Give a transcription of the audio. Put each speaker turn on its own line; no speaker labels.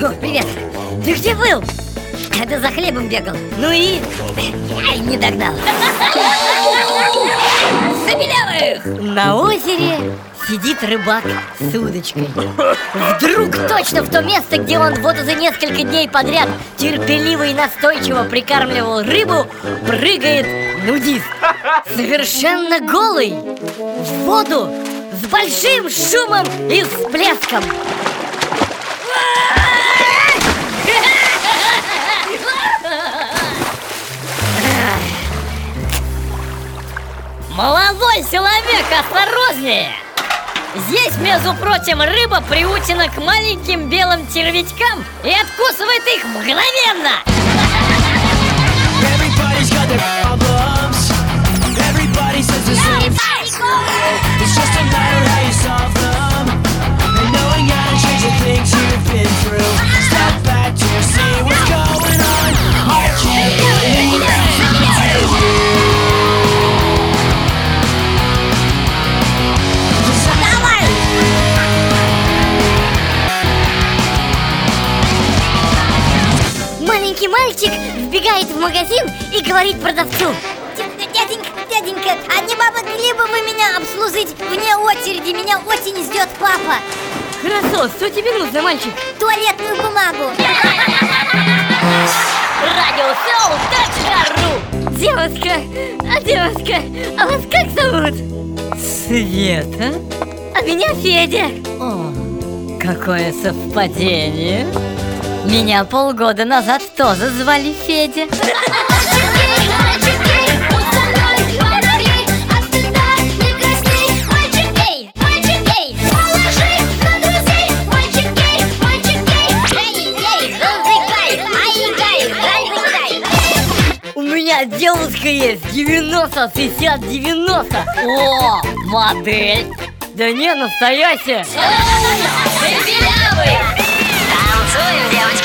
О, привет! Ты где был? Я ты за хлебом бегал. Ну и... Ай, не догнал. Забелявых! На озере сидит рыбак с удочкой. Вдруг точно в то место, где он вот уже несколько дней подряд терпеливо и настойчиво прикармливал рыбу, прыгает нудист. Совершенно голый, в воду, с большим шумом и всплеском. Молодой человек, осторожнее! Здесь, между прочим, рыба приучена к маленьким белым червячкам и откусывает их мгновенно! Маленький мальчик вбегает в магазин и говорит продавцу Дяденька, дяденька, а не могли бы вы меня обслужить вне очереди? Меня очень ждет папа Хорошо, что тебе нужно, мальчик? Туалетную бумагу Радиосоу.ру Девушка, а девушка, а вас как зовут? Света А меня Федя О, какое совпадение Меня полгода назад тоже звали Федя. Меня девушка есть 90 60 90 О, модель. Да не, настоящая.
Танцуем,